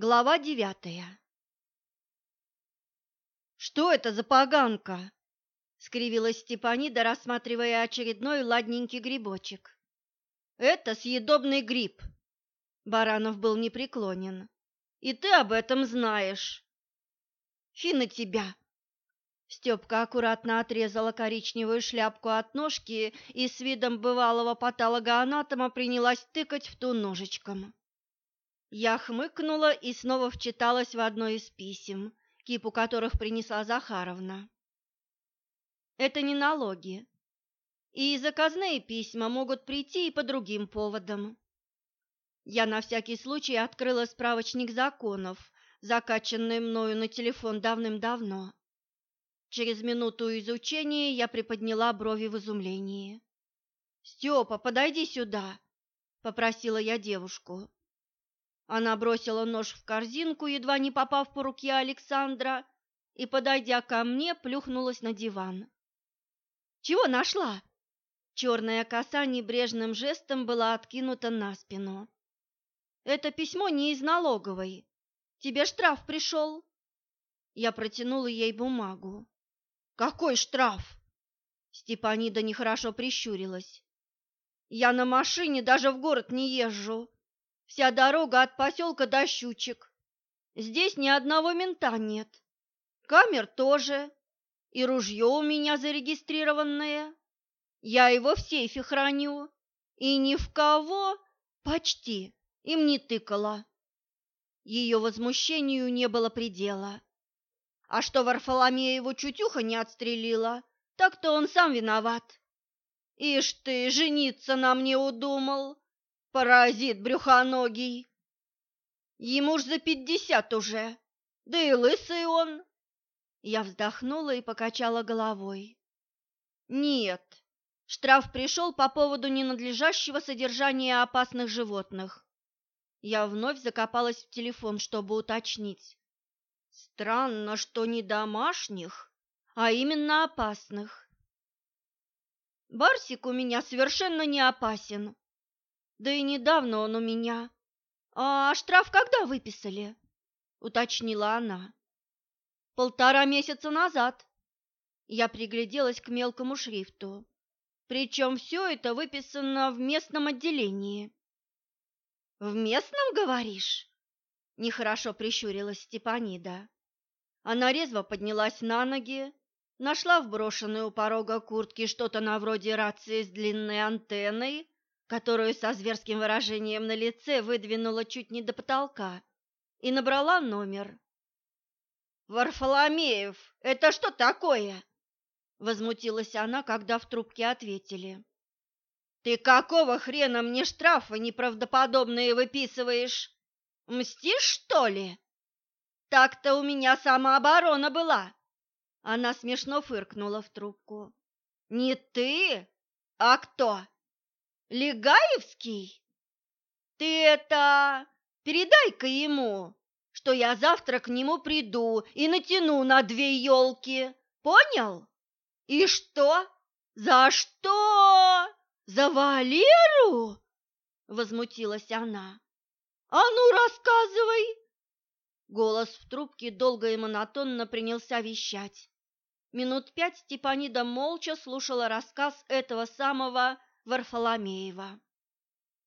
Глава девятая «Что это за поганка?» — скривилась Степанида, рассматривая очередной ладненький грибочек. «Это съедобный гриб». Баранов был непреклонен. «И ты об этом знаешь». «Фи на тебя!» Степка аккуратно отрезала коричневую шляпку от ножки и с видом бывалого патологоанатома принялась тыкать в ту ножичком. Я хмыкнула и снова вчиталась в одно из писем, кипу которых принесла Захаровна. Это не налоги. И заказные письма могут прийти и по другим поводам. Я на всякий случай открыла справочник законов, закачанный мною на телефон давным-давно. Через минуту изучения я приподняла брови в изумлении. «Степа, подойди сюда!» — попросила я девушку. Она бросила нож в корзинку, едва не попав по руке Александра, и, подойдя ко мне, плюхнулась на диван. «Чего нашла?» Черная коса небрежным жестом была откинута на спину. «Это письмо не из налоговой. Тебе штраф пришел?» Я протянула ей бумагу. «Какой штраф?» Степанида нехорошо прищурилась. «Я на машине даже в город не езжу. Вся дорога от поселка до Щучек. Здесь ни одного мента нет. Камер тоже. И ружье у меня зарегистрированное. Я его в сейфе храню. И ни в кого почти им не тыкала. Ее возмущению не было предела. А что Варфоломея его чутюха не отстрелила, так-то он сам виноват. Ишь ты, жениться на мне удумал, Паразит брюхоногий. Ему ж за пятьдесят уже, да и лысый он. Я вздохнула и покачала головой. Нет, штраф пришел по поводу ненадлежащего содержания опасных животных. Я вновь закопалась в телефон, чтобы уточнить. Странно, что не домашних, а именно опасных. Барсик у меня совершенно не опасен, да и недавно он у меня. А штраф когда выписали? уточнила она. Полтора месяца назад. Я пригляделась к мелкому шрифту. Причем все это выписано в местном отделении. В местном, говоришь? Нехорошо прищурилась Степанида. Она резво поднялась на ноги, нашла в брошенной у порога куртки что-то на вроде рации с длинной антенной которую со зверским выражением на лице выдвинула чуть не до потолка, и набрала номер. «Варфоломеев, это что такое?» Возмутилась она, когда в трубке ответили. «Ты какого хрена мне штрафы неправдоподобные выписываешь? Мстишь, что ли?» «Так-то у меня самооборона была!» Она смешно фыркнула в трубку. «Не ты? А кто?» Легаевский? Ты это... Передай-ка ему, что я завтра к нему приду и натяну на две елки. Понял? И что? За что? За Валеру? Возмутилась она. А ну, рассказывай. Голос в трубке долго и монотонно принялся вещать. Минут пять Степанида молча слушала рассказ этого самого Варфоломеева.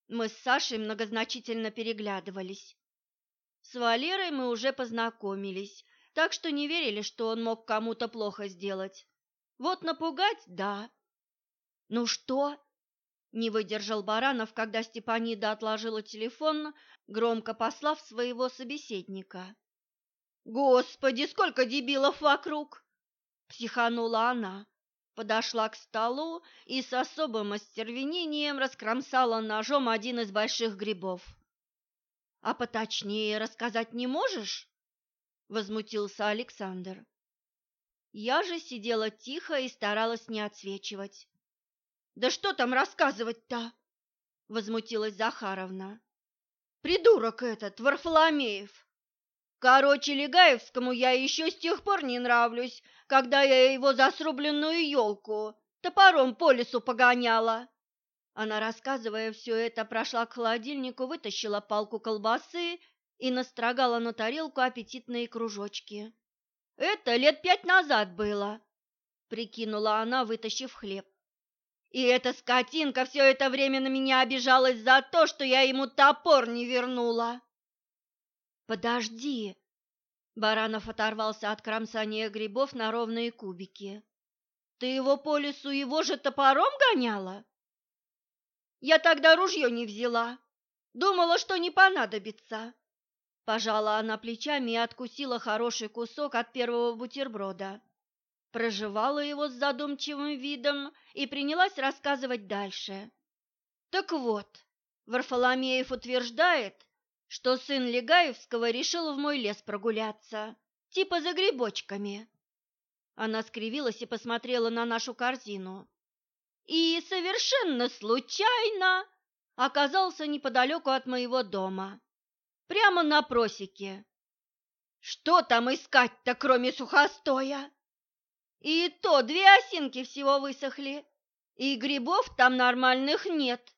Мы с Сашей многозначительно переглядывались. С Валерой мы уже познакомились, так что не верили, что он мог кому-то плохо сделать. Вот напугать – да. Ну что? Не выдержал Баранов, когда Степанида отложила телефон, громко послав своего собеседника. «Господи, сколько дебилов вокруг!» – психанула она подошла к столу и с особым остервенением раскромсала ножом один из больших грибов. «А поточнее рассказать не можешь?» — возмутился Александр. Я же сидела тихо и старалась не отсвечивать. «Да что там рассказывать-то?» — возмутилась Захаровна. «Придурок этот, Варфоломеев! Короче, Легаевскому я еще с тех пор не нравлюсь, когда я его за срубленную елку топором по лесу погоняла. Она, рассказывая все это, прошла к холодильнику, вытащила палку колбасы и настрогала на тарелку аппетитные кружочки. «Это лет пять назад было», — прикинула она, вытащив хлеб. «И эта скотинка все это время на меня обижалась за то, что я ему топор не вернула». «Подожди!» Баранов оторвался от кромсания грибов на ровные кубики. «Ты его по лесу его же топором гоняла?» «Я тогда ружье не взяла. Думала, что не понадобится». Пожала она плечами и откусила хороший кусок от первого бутерброда. Прожевала его с задумчивым видом и принялась рассказывать дальше. Так вот, Варфоломеев утверждает, что сын Легаевского решил в мой лес прогуляться, типа за грибочками. Она скривилась и посмотрела на нашу корзину. И совершенно случайно оказался неподалеку от моего дома, прямо на просеке. Что там искать-то, кроме сухостоя? И то две осинки всего высохли, и грибов там нормальных нет,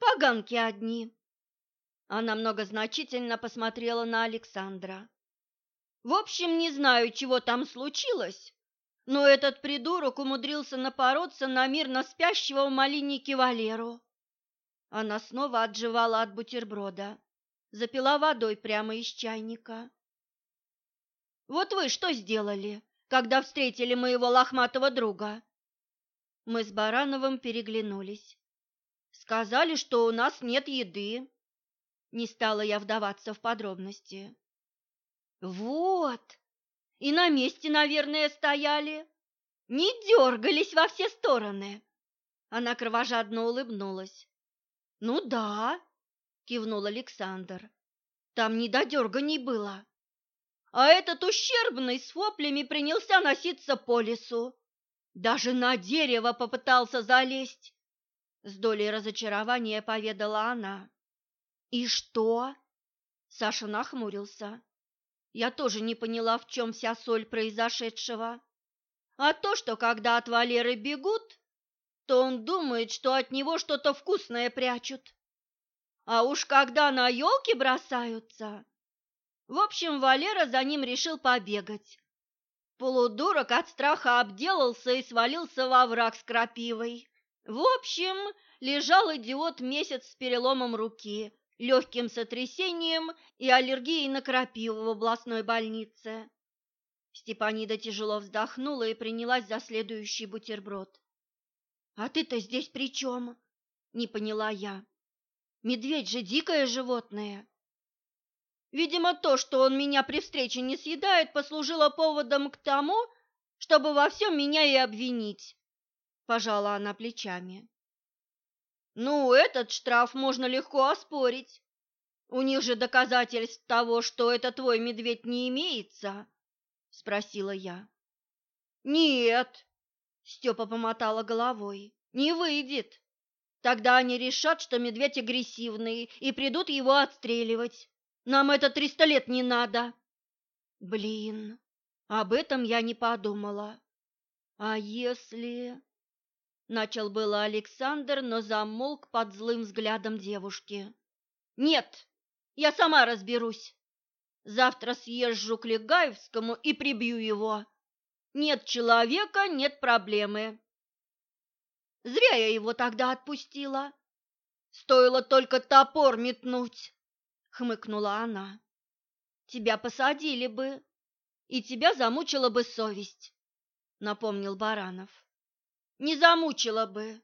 поганки одни. Она многозначительно посмотрела на Александра. В общем, не знаю, чего там случилось, но этот придурок умудрился напороться на мирно спящего в малиннике Валеру. Она снова отживала от бутерброда, запила водой прямо из чайника. «Вот вы что сделали, когда встретили моего лохматого друга?» Мы с Барановым переглянулись. «Сказали, что у нас нет еды», не стала я вдаваться в подробности. Вот, и на месте, наверное, стояли, не дергались во все стороны. Она кровожадно улыбнулась. Ну да, кивнул Александр. Там не до дерганий было. А этот ущербный с воплями принялся носиться по лесу. Даже на дерево попытался залезть. С долей разочарования поведала она. «И что?» Саша нахмурился. Я тоже не поняла, в чем вся соль произошедшего. А то, что когда от Валеры бегут, то он думает, что от него что-то вкусное прячут. А уж когда на елки бросаются... В общем, Валера за ним решил побегать. Полудурок от страха обделался и свалился во враг с крапивой. В общем, лежал идиот месяц с переломом руки, легким сотрясением и аллергией на крапиву в областной больнице. Степанида тяжело вздохнула и принялась за следующий бутерброд. «А ты-то здесь при чем?» — не поняла я. «Медведь же дикое животное». Видимо, то, что он меня при встрече не съедает, послужило поводом к тому, чтобы во всем меня и обвинить. Пожала она плечами. Ну, этот штраф можно легко оспорить. У них же доказательств того, что это твой медведь не имеется, спросила я. Нет, Степа помотала головой. Не выйдет. Тогда они решат, что медведь агрессивный, и придут его отстреливать. Нам это триста лет не надо. Блин, об этом я не подумала. А если... Начал было Александр, но замолк под злым взглядом девушки. «Нет, я сама разберусь. Завтра съезжу к Легаевскому и прибью его. Нет человека, нет проблемы». Зря я его тогда отпустила. Стоило только топор метнуть, хмыкнула она. Тебя посадили бы, и тебя замучила бы совесть, напомнил Баранов не замучила бы.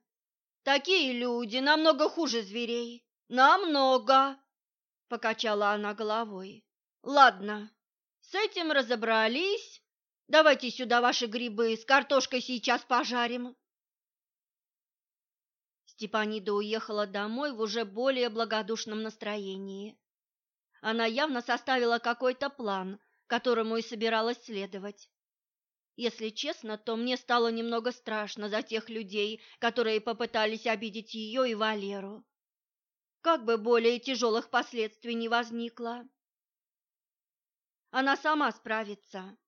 Такие люди намного хуже зверей. Намного, покачала она головой. Ладно, с этим разобрались. Давайте сюда ваши грибы, с картошкой сейчас пожарим. Степанида уехала домой в уже более благодушном настроении. Она явно составила какой-то план, которому и собиралась следовать. Если честно, то мне стало немного страшно за тех людей, которые попытались обидеть ее и Валеру. Как бы более тяжелых последствий не возникло. Она сама справится.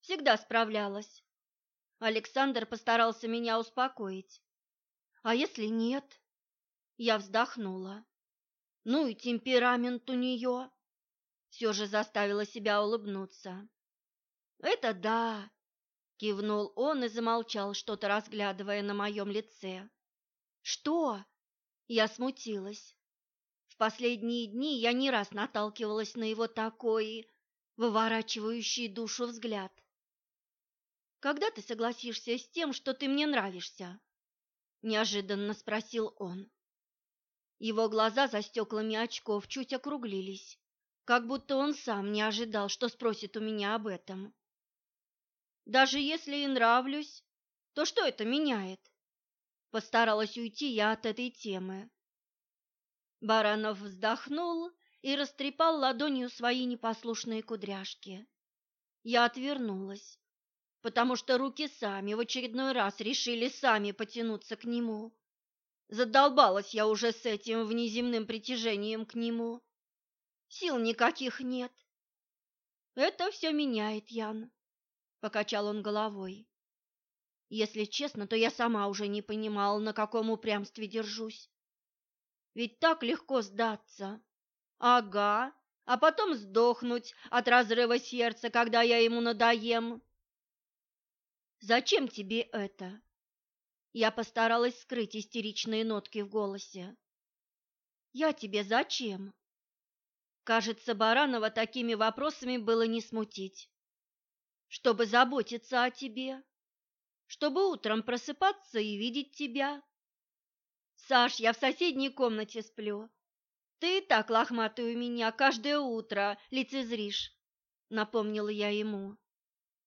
Всегда справлялась. Александр постарался меня успокоить. А если нет? Я вздохнула. Ну и темперамент у нее. Все же заставила себя улыбнуться. «Это да!» — кивнул он и замолчал, что-то разглядывая на моем лице. «Что?» — я смутилась. В последние дни я не раз наталкивалась на его такой выворачивающий душу взгляд. «Когда ты согласишься с тем, что ты мне нравишься?» — неожиданно спросил он. Его глаза за стеклами очков чуть округлились, как будто он сам не ожидал, что спросит у меня об этом. «Даже если и нравлюсь, то что это меняет?» Постаралась уйти я от этой темы. Баранов вздохнул и растрепал ладонью свои непослушные кудряшки. Я отвернулась, потому что руки сами в очередной раз решили сами потянуться к нему. Задолбалась я уже с этим внеземным притяжением к нему. Сил никаких нет. Это все меняет, Ян, — покачал он головой. Если честно, то я сама уже не понимала, на каком упрямстве держусь. Ведь так легко сдаться. Ага, а потом сдохнуть от разрыва сердца, когда я ему надоем. Зачем тебе это? Я постаралась скрыть истеричные нотки в голосе. Я тебе зачем? Кажется, Баранова такими вопросами было не смутить. Чтобы заботиться о тебе, чтобы утром просыпаться и видеть тебя. Саш, я в соседней комнате сплю. Ты и так лохматую меня каждое утро лицезришь, напомнила я ему.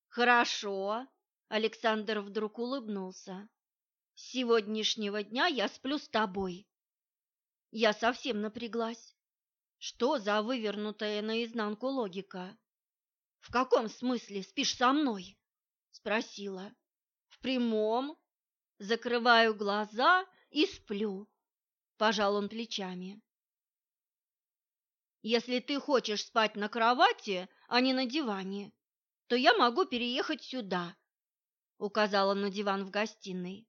Хорошо, Александр вдруг улыбнулся. С сегодняшнего дня я сплю с тобой. Я совсем напряглась. Что за вывернутая наизнанку логика? В каком смысле спишь со мной? Спросила. В прямом. Закрываю глаза и сплю. Пожал он плечами. Если ты хочешь спать на кровати, а не на диване, то я могу переехать сюда, указала на диван в гостиной.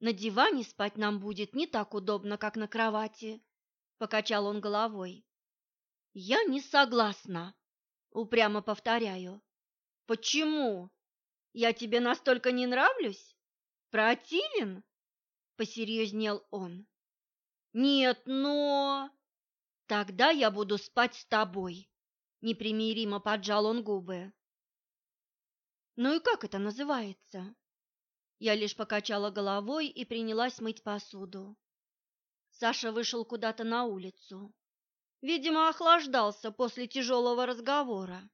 На диване спать нам будет не так удобно, как на кровати, покачал он головой. Я не согласна, упрямо повторяю. Почему? Я тебе настолько не нравлюсь? Противен? Посерьезнел он. Нет, но... Тогда я буду спать с тобой. Непримиримо поджал он губы. Ну и как это называется? Я лишь покачала головой и принялась мыть посуду. Саша вышел куда-то на улицу. Видимо, охлаждался после тяжелого разговора.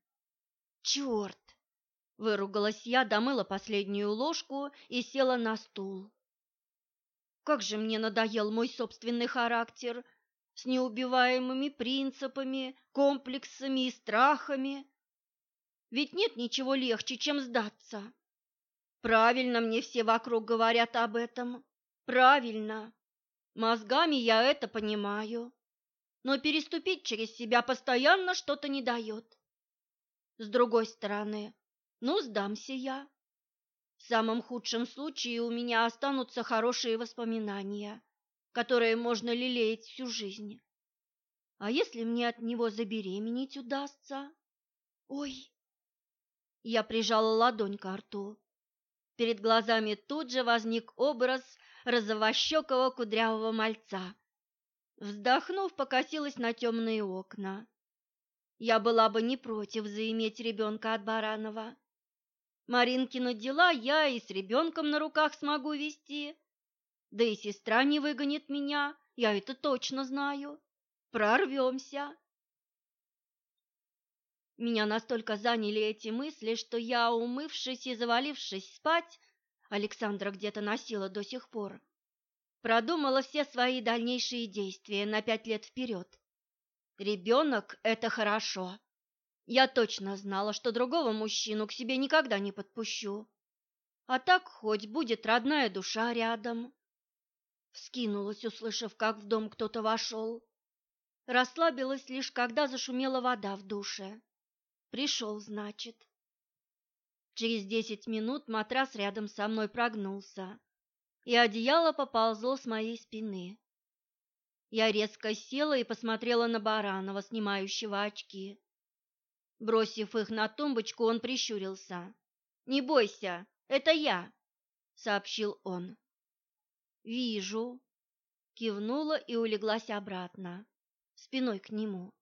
«Черт!» – выругалась я, домыла последнюю ложку и села на стул. Как же мне надоел мой собственный характер с неубиваемыми принципами, комплексами и страхами. Ведь нет ничего легче, чем сдаться. Правильно мне все вокруг говорят об этом. Правильно. Мозгами я это понимаю. Но переступить через себя постоянно что-то не дает. С другой стороны, ну, сдамся я. В самом худшем случае у меня останутся хорошие воспоминания, которые можно лелеять всю жизнь. А если мне от него забеременеть удастся? Ой! Я прижала ладонь к рту. Перед глазами тут же возник образ розовощекого кудрявого мальца. Вздохнув, покосилась на темные окна. Я была бы не против заиметь ребенка от Баранова. Маринкины дела я и с ребенком на руках смогу вести. Да и сестра не выгонит меня, я это точно знаю. Прорвемся. Меня настолько заняли эти мысли, что я, умывшись и завалившись спать, Александра где-то носила до сих пор, продумала все свои дальнейшие действия на пять лет вперед. Ребенок – это хорошо. Я точно знала, что другого мужчину к себе никогда не подпущу. А так хоть будет родная душа рядом. Вскинулась, услышав, как в дом кто-то вошел. Расслабилась лишь, когда зашумела вода в душе. Пришел, значит. Через десять минут матрас рядом со мной прогнулся, и одеяло поползло с моей спины. Я резко села и посмотрела на Баранова, снимающего очки. Бросив их на тумбочку, он прищурился. «Не бойся, это я», — сообщил он. «Вижу», — кивнула и улеглась обратно, спиной к нему.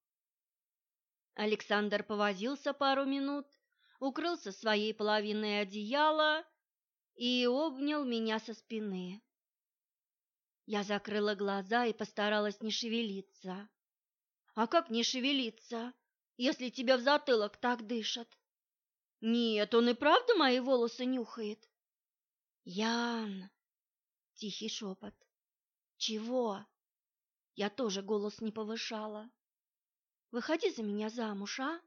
Александр повозился пару минут, укрылся своей половиной одеяла и обнял меня со спины. Я закрыла глаза и постаралась не шевелиться. А как не шевелиться, если тебя в затылок так дышат? Нет, он и правда мои волосы нюхает. Ян, тихий шепот. Чего? Я тоже голос не повышала. Выходи за меня замуж, а?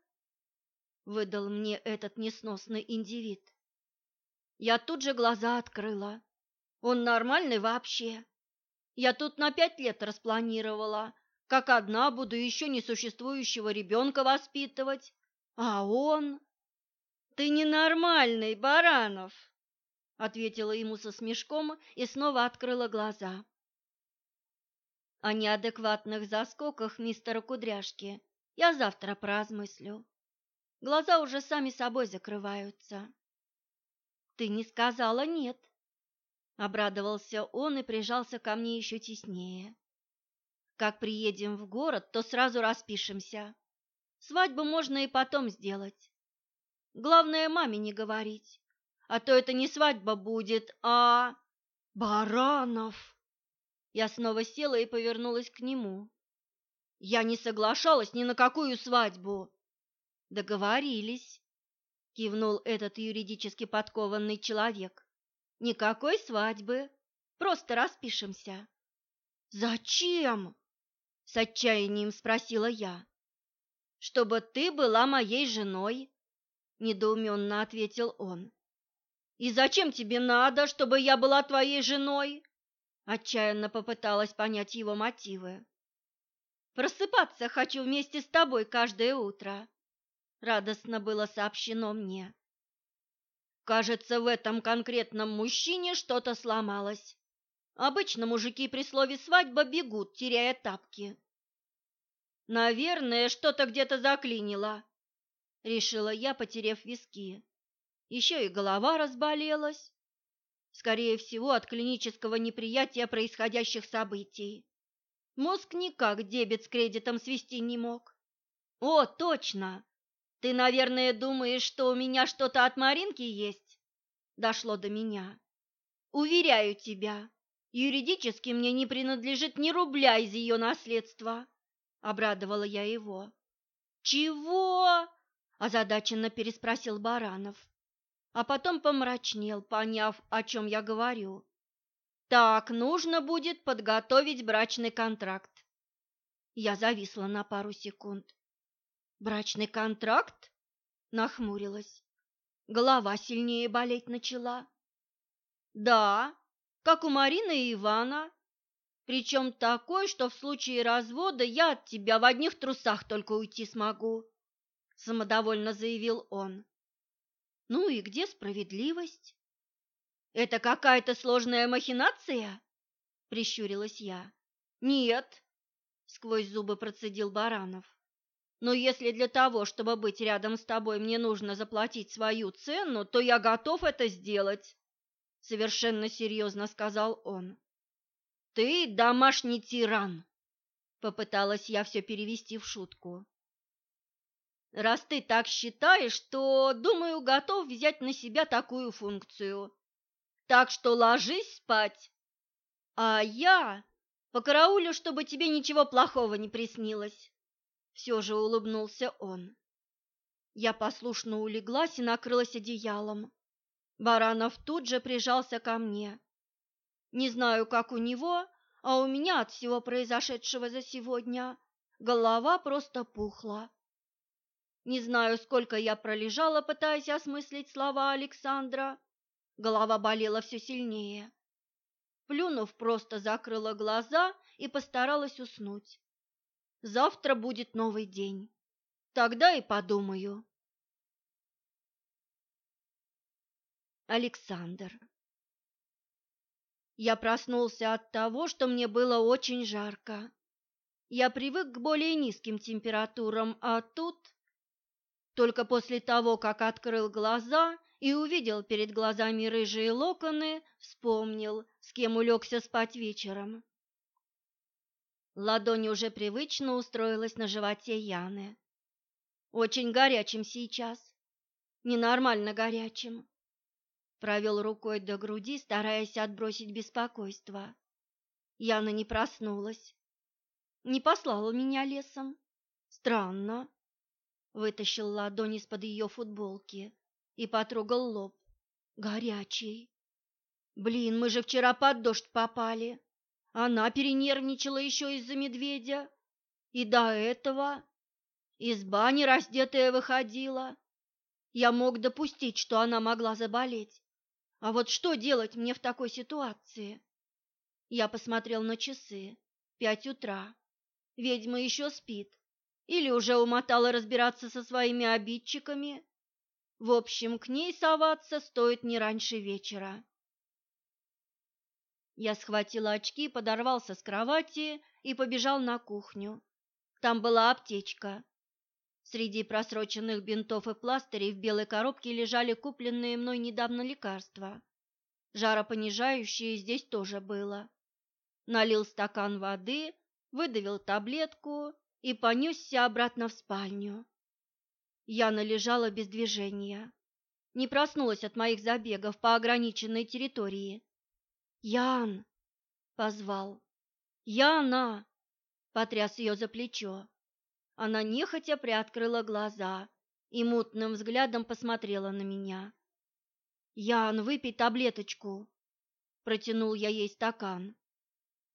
Выдал мне этот несносный индивид. Я тут же глаза открыла. Он нормальный вообще. Я тут на пять лет распланировала, как одна буду еще несуществующего ребенка воспитывать. А он... Ты ненормальный, Баранов, ответила ему со смешком и снова открыла глаза. О неадекватных заскоках мистера Кудряшки я завтра поразмыслю. Глаза уже сами собой закрываются. Ты не сказала нет. Обрадовался он и прижался ко мне еще теснее. Как приедем в город, то сразу распишемся. Свадьбу можно и потом сделать. Главное, маме не говорить, а то это не свадьба будет, а... Баранов! Я снова села и повернулась к нему. Я не соглашалась ни на какую свадьбу. Договорились, кивнул этот юридически подкованный человек. Никакой свадьбы, просто распишемся. Зачем? С отчаянием спросила я. Чтобы ты была моей женой, недоуменно ответил он. И зачем тебе надо, чтобы я была твоей женой? Отчаянно попыталась понять его мотивы. Просыпаться хочу вместе с тобой каждое утро, радостно было сообщено мне. Кажется, в этом конкретном мужчине что-то сломалось. Обычно мужики при слове «свадьба» бегут, теряя тапки. Наверное, что-то где-то заклинило, решила я, потеряв виски. Еще и голова разболелась. Скорее всего, от клинического неприятия происходящих событий. Мозг никак дебет с кредитом свести не мог. О, точно! Ты, наверное, думаешь, что у меня что-то от Маринки есть? Дошло до меня. Уверяю тебя, юридически мне не принадлежит ни рубля из ее наследства. Обрадовала я его. Чего? озадаченно переспросил Баранов, а потом помрачнел, поняв, о чем я говорю. Так, нужно будет подготовить брачный контракт. Я зависла на пару секунд. Брачный контракт? Нахмурилась. Голова сильнее болеть начала. Да, как у Марины и Ивана. Причем такой, что в случае развода я от тебя в одних трусах только уйти смогу самодовольно заявил он. Ну и где справедливость? Это какая-то сложная махинация? прищурилась я. Нет, сквозь зубы процедил Баранов. Но если для того, чтобы быть рядом с тобой, мне нужно заплатить свою цену, то я готов это сделать, совершенно серьезно сказал он. Ты домашний тиран, попыталась я все перевести в шутку. Раз ты так считаешь, то, думаю, готов взять на себя такую функцию. Так что ложись спать. А я покараулю, чтобы тебе ничего плохого не приснилось. Все же улыбнулся он. Я послушно улеглась и накрылась одеялом. Баранов тут же прижался ко мне. Не знаю, как у него, а у меня от всего произошедшего за сегодня голова просто пухла. Не знаю, сколько я пролежала, пытаясь осмыслить слова Александра. Голова болела все сильнее. Плюнув, просто закрыла глаза и постаралась уснуть. Завтра будет новый день. Тогда и подумаю. Александр. Я проснулся от того, что мне было очень жарко. Я привык к более низким температурам, а тут... Только после того, как открыл глаза и увидел перед глазами рыжие локоны, вспомнил, с кем улегся спать вечером. Ладонь уже привычно устроилась на животе Яны. Очень горячим сейчас, ненормально горячим. Провел рукой до груди, стараясь отбросить беспокойство. Яна не проснулась. Не послала меня лесом. Странно. Вытащил ладонь из-под ее футболки и потрогал лоб. Горячий. Блин, мы же вчера под дождь попали. Она перенервничала еще из-за медведя. И до этого из бани раздетая выходила. Я мог допустить, что она могла заболеть. А вот что делать мне в такой ситуации? Я посмотрел на часы. Пять утра. Ведьма еще спит. Или уже умотала разбираться со своими обидчиками. В общем, к ней соваться стоит не раньше вечера. Я схватила очки, подорвался с кровати и побежал на кухню. Там была аптечка. Среди просроченных бинтов и пластырей в белой коробке лежали купленные мной недавно лекарства. Жаропонижающее здесь тоже было. Налил стакан воды, выдавил таблетку и понесся обратно в спальню. Яна лежала без движения. Не проснулась от моих забегов по ограниченной территории. «Ян!» — позвал. «Яна!» — потряс ее за плечо. Она нехотя приоткрыла глаза и мутным взглядом посмотрела на меня. «Ян, выпей таблеточку!» Протянул я ей стакан.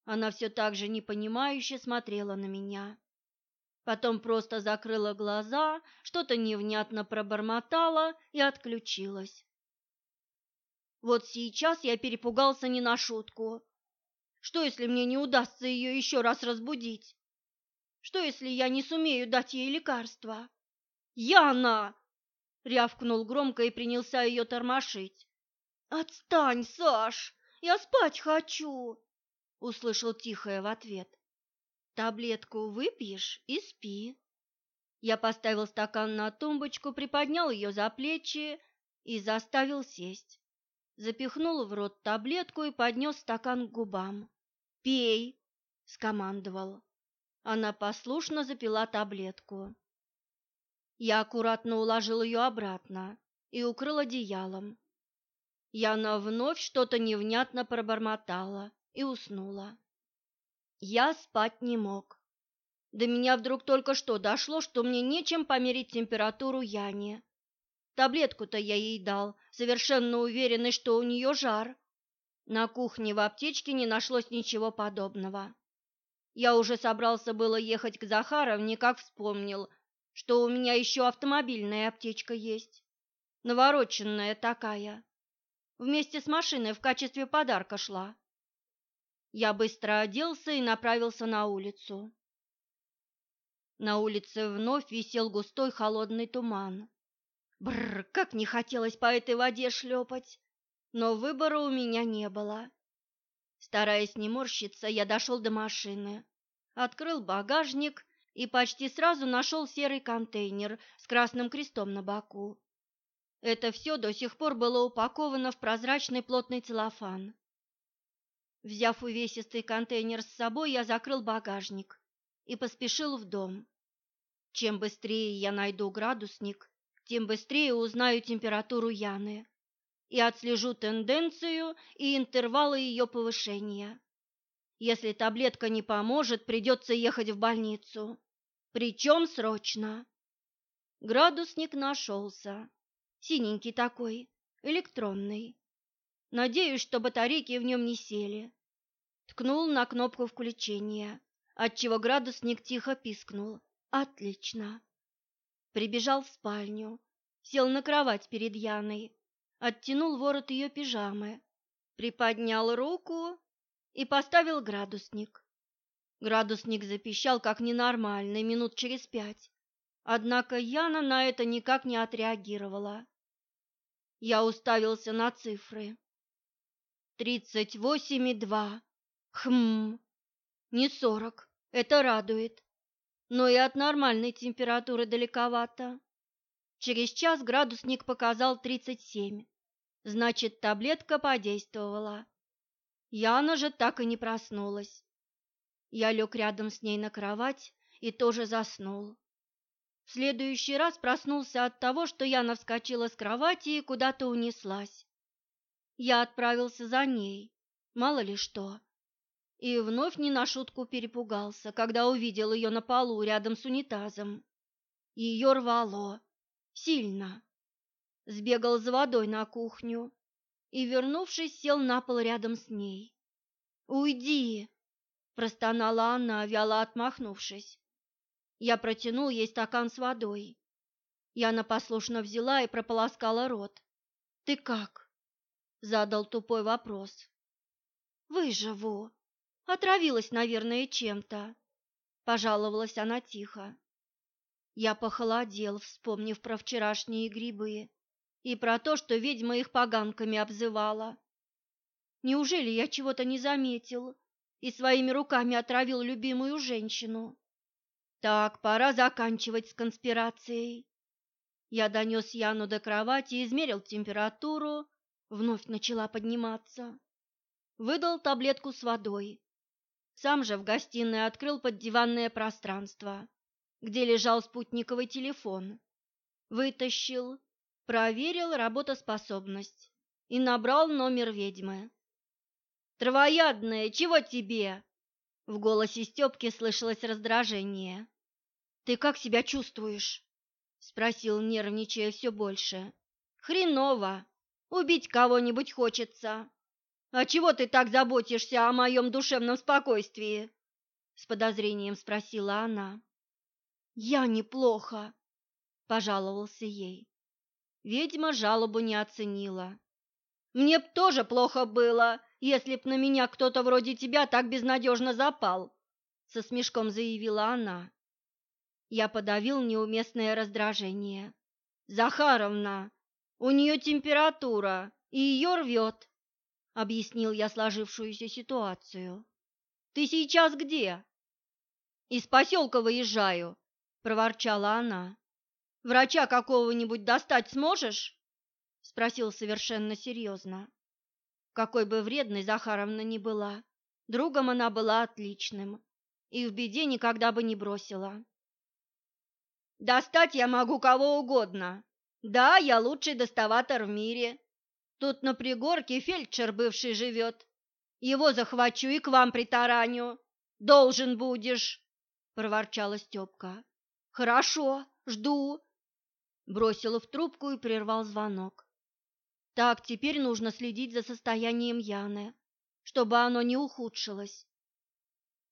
Она все так же непонимающе смотрела на меня. Потом просто закрыла глаза, что-то невнятно пробормотала и отключилась. Вот сейчас я перепугался не на шутку. Что, если мне не удастся ее еще раз разбудить? Что, если я не сумею дать ей лекарства? Яна! рявкнул громко и принялся ее тормошить. Отстань, Саш, я спать хочу, услышал тихое в ответ. Таблетку выпьешь и спи. Я поставил стакан на тумбочку, приподнял ее за плечи и заставил сесть запихнул в рот таблетку и поднес стакан к губам. «Пей!» — скомандовал. Она послушно запила таблетку. Я аккуратно уложил ее обратно и укрыл одеялом. Яна вновь что-то невнятно пробормотала и уснула. Я спать не мог. До меня вдруг только что дошло, что мне нечем померить температуру Яне. Таблетку-то я ей дал, совершенно уверенный, что у нее жар. На кухне в аптечке не нашлось ничего подобного. Я уже собрался было ехать к Захаровне, как вспомнил, что у меня еще автомобильная аптечка есть. Навороченная такая. Вместе с машиной в качестве подарка шла. Я быстро оделся и направился на улицу. На улице вновь висел густой холодный туман. Бррр, как не хотелось по этой воде шлепать, но выбора у меня не было. Стараясь не морщиться, я дошел до машины, открыл багажник и почти сразу нашел серый контейнер с красным крестом на боку. Это все до сих пор было упаковано в прозрачный плотный целлофан. Взяв увесистый контейнер с собой, я закрыл багажник и поспешил в дом. Чем быстрее я найду градусник, тем быстрее узнаю температуру Яны и отслежу тенденцию и интервалы ее повышения. Если таблетка не поможет, придется ехать в больницу. Причем срочно. Градусник нашелся. Синенький такой, электронный. Надеюсь, что батарейки в нем не сели. Ткнул на кнопку включения, отчего градусник тихо пискнул. Отлично. Прибежал в спальню, сел на кровать перед Яной, оттянул ворот ее пижамы, приподнял руку и поставил градусник. Градусник запищал как ненормальный минут через пять, однако Яна на это никак не отреагировала. Я уставился на цифры. Тридцать восемь и два. Хм, не сорок. Это радует, но и от нормальной температуры далековато. Через час градусник показал 37. Значит, таблетка подействовала. Яна же так и не проснулась. Я лег рядом с ней на кровать и тоже заснул. В следующий раз проснулся от того, что Яна вскочила с кровати и куда-то унеслась. Я отправился за ней, мало ли что. И вновь не на шутку перепугался, когда увидел ее на полу рядом с унитазом. Ее рвало. Сильно. Сбегал за водой на кухню и, вернувшись, сел на пол рядом с ней. «Уйди!» – простонала она, вяло отмахнувшись. Я протянул ей стакан с водой. Яна послушно взяла и прополоскала рот. «Ты как?» – задал тупой вопрос. «Выживу. Отравилась, наверное, чем-то», – пожаловалась она тихо. Я похолодел, вспомнив про вчерашние грибы и про то, что ведьма их поганками обзывала. Неужели я чего-то не заметил и своими руками отравил любимую женщину? Так, пора заканчивать с конспирацией. Я донес Яну до кровати, измерил температуру, вновь начала подниматься. Выдал таблетку с водой. Сам же в гостиной открыл поддиванное пространство где лежал спутниковый телефон. Вытащил, проверил работоспособность и набрал номер ведьмы. «Травоядная, чего тебе?» В голосе Степки слышалось раздражение. «Ты как себя чувствуешь?» — спросил, нервничая все больше. «Хреново. Убить кого-нибудь хочется. А чего ты так заботишься о моем душевном спокойствии?» С подозрением спросила она. «Я неплохо», — пожаловался ей. Ведьма жалобу не оценила. «Мне б тоже плохо было, если б на меня кто-то вроде тебя так безнадежно запал», — со смешком заявила она. Я подавил неуместное раздражение. «Захаровна, у нее температура, и ее рвет», — объяснил я сложившуюся ситуацию. «Ты сейчас где?» «Из поселка выезжаю», – проворчала она. «Врача какого-нибудь достать сможешь?» – спросил совершенно серьезно. Какой бы вредной Захаровна ни была, другом она была отличным и в беде никогда бы не бросила. «Достать я могу кого угодно. Да, я лучший доставатор в мире. Тут на пригорке фельдшер бывший живет. Его захвачу и к вам притараню. Должен будешь!» – проворчала Степка. Хорошо, жду. Бросила в трубку и прервал звонок. Так, теперь нужно следить за состоянием Яны, чтобы оно не ухудшилось.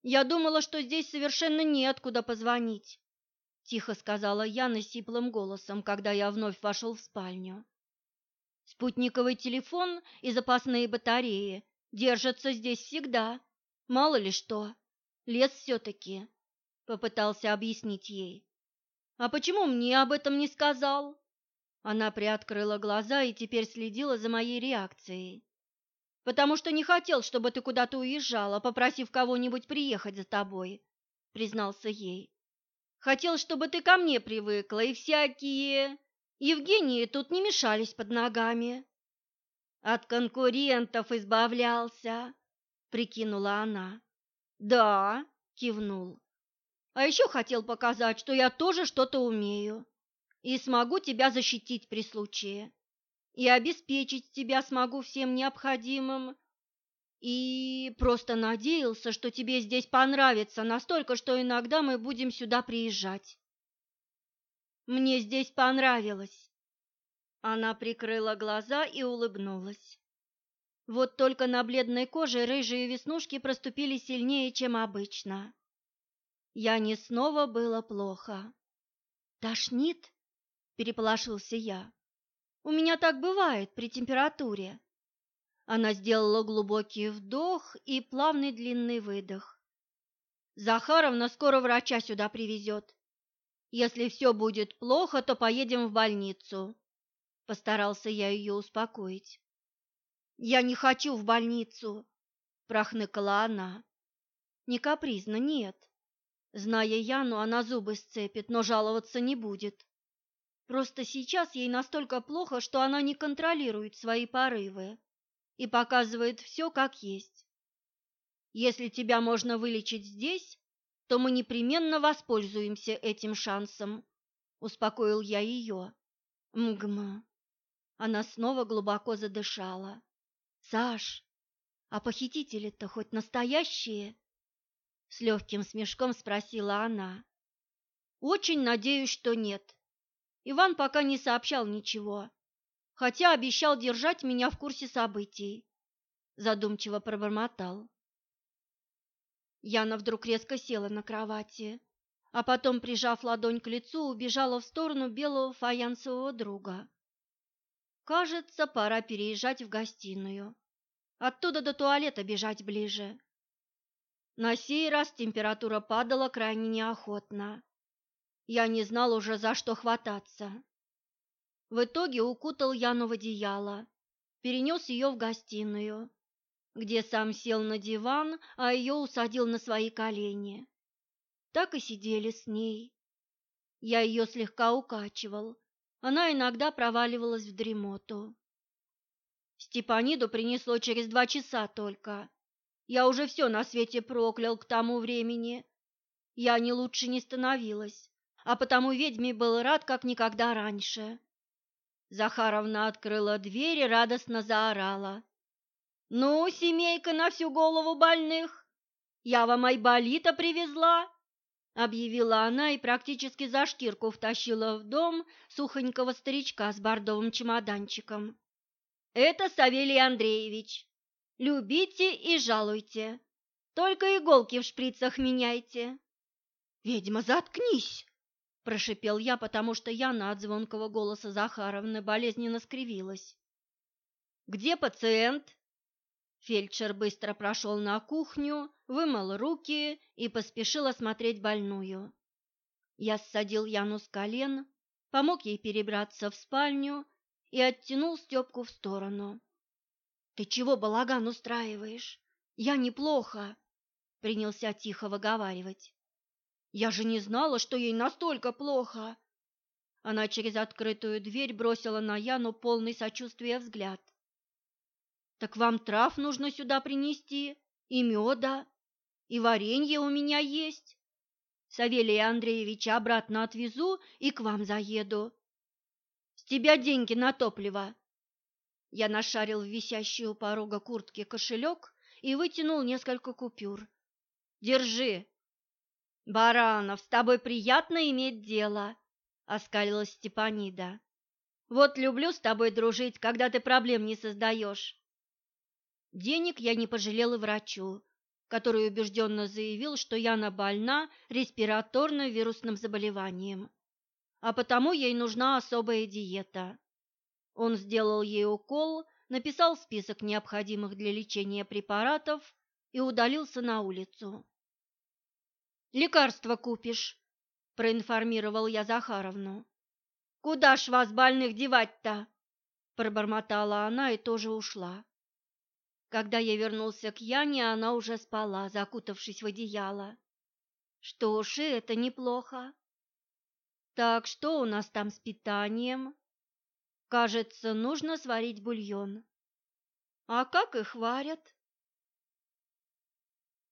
Я думала, что здесь совершенно неоткуда позвонить, тихо сказала Яна сиплым голосом, когда я вновь вошел в спальню. Спутниковый телефон и запасные батареи держатся здесь всегда. Мало ли что. Лес все-таки, попытался объяснить ей. А почему мне об этом не сказал? Она приоткрыла глаза и теперь следила за моей реакцией. Потому что не хотел, чтобы ты куда-то уезжала, попросив кого-нибудь приехать за тобой, признался ей. Хотел, чтобы ты ко мне привыкла, и всякие Евгении тут не мешались под ногами. От конкурентов избавлялся, прикинула она. Да, кивнул. А еще хотел показать, что я тоже что-то умею и смогу тебя защитить при случае, и обеспечить тебя смогу всем необходимым. И просто надеялся, что тебе здесь понравится настолько, что иногда мы будем сюда приезжать. Мне здесь понравилось. Она прикрыла глаза и улыбнулась. Вот только на бледной коже рыжие веснушки проступили сильнее, чем обычно. Я не снова было плохо. Тошнит? Переполошился я. У меня так бывает при температуре. Она сделала глубокий вдох и плавный длинный выдох. Захаровна скоро врача сюда привезет. Если все будет плохо, то поедем в больницу. Постарался я ее успокоить. Я не хочу в больницу, прохныкала она. Не капризно, нет. Зная Яну, она зубы сцепит, но жаловаться не будет. Просто сейчас ей настолько плохо, что она не контролирует свои порывы и показывает все как есть. Если тебя можно вылечить здесь, то мы непременно воспользуемся этим шансом, успокоил я ее. Мгм. Она снова глубоко задышала. Саш, а похитители-то хоть настоящие? С легким смешком спросила она. Очень надеюсь, что нет. Иван пока не сообщал ничего, хотя обещал держать меня в курсе событий. Задумчиво пробормотал. Яна вдруг резко села на кровати, а потом, прижав ладонь к лицу, убежала в сторону белого фаянсового друга. Кажется, пора переезжать в гостиную. Оттуда до туалета бежать ближе. На сей раз температура падала крайне неохотно. Я не знал уже, за что хвататься. В итоге укутал Яну в одеяло, перенес ее в гостиную, где сам сел на диван, а ее усадил на свои колени. Так и сидели с ней. Я ее слегка укачивал, она иногда проваливалась в дремоту. Степаниду принесло через два часа только. Я уже все на свете проклял к тому времени. Я не лучше не становилась, а потому ведьме был рад, как никогда раньше. Захаровна открыла дверь и радостно заорала. «Ну, семейка на всю голову больных, я вам Айболита привезла!» Объявила она и практически за шкирку втащила в дом сухонького старичка с бордовым чемоданчиком. «Это Савелий Андреевич. Любите и жалуйте. Только иголки в шприцах меняйте». «Ведьма, заткнись!» – прошипел я, потому что Яна от звонкого голоса Захаровны болезненно скривилась. «Где пациент?» Фельдшер быстро прошел на кухню, вымыл руки и поспешил осмотреть больную. Я ссадил Яну с колен, помог ей перебраться в спальню и оттянул Степку в сторону. «Ты чего балаган устраиваешь? Я неплохо!» — принялся тихо выговаривать. «Я же не знала, что ей настолько плохо!» Она через открытую дверь бросила на Яну полный сочувствия взгляд. Так вам трав нужно сюда принести, и меда, и варенье у меня есть. Савелия Андреевича обратно отвезу и к вам заеду. С тебя деньги на топливо. Я нашарил в висящий у порога куртки кошелек и вытянул несколько купюр. Держи. Баранов, с тобой приятно иметь дело, оскалилась Степанида. Вот люблю с тобой дружить, когда ты проблем не создаешь. Денег я не пожалел и врачу, который убежденно заявил, что Яна больна респираторно-вирусным заболеванием, а потому ей нужна особая диета. Он сделал ей укол, написал список необходимых для лечения препаратов и удалился на улицу. «Лекарства купишь», – проинформировал я Захаровну. «Куда ж вас больных девать-то?» – пробормотала она и тоже ушла. Когда я вернулся к Яне, она уже спала, закутавшись в одеяло. Что ж, это неплохо. Так, что у нас там с питанием? Кажется, нужно сварить бульон. А как их варят?